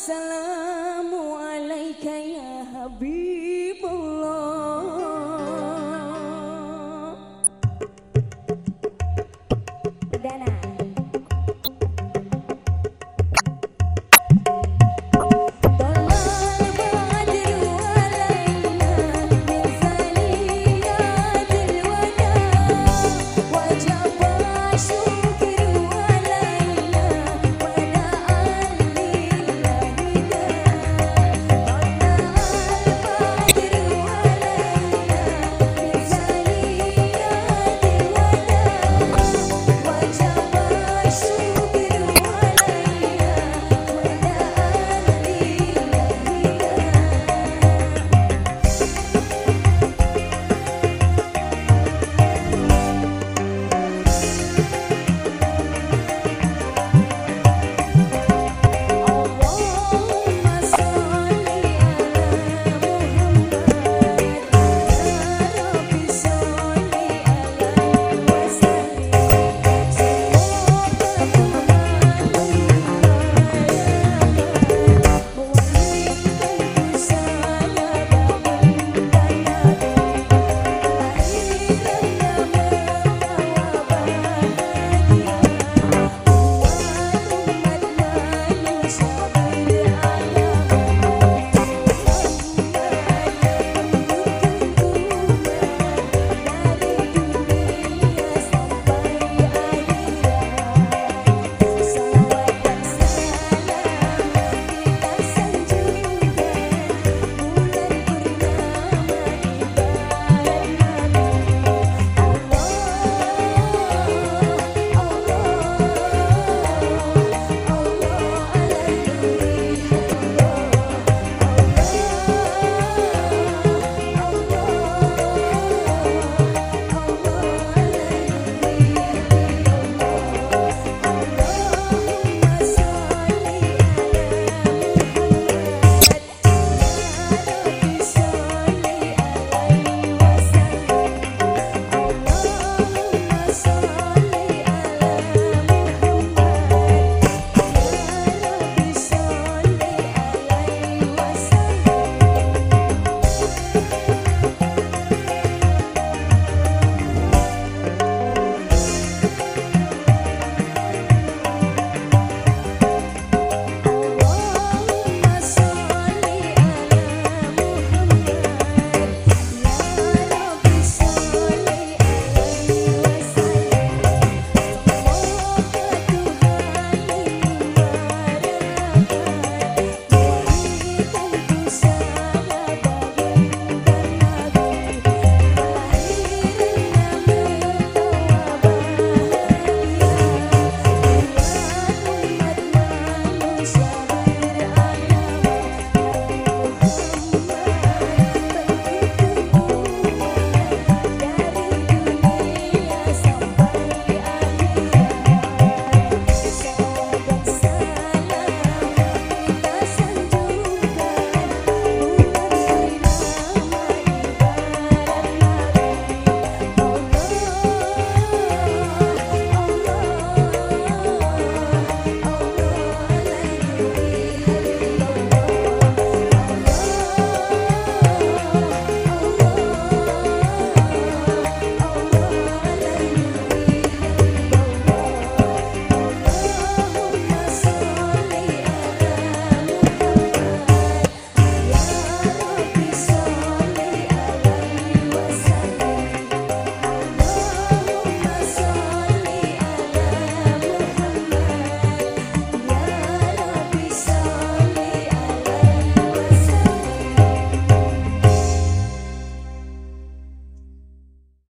Assalatu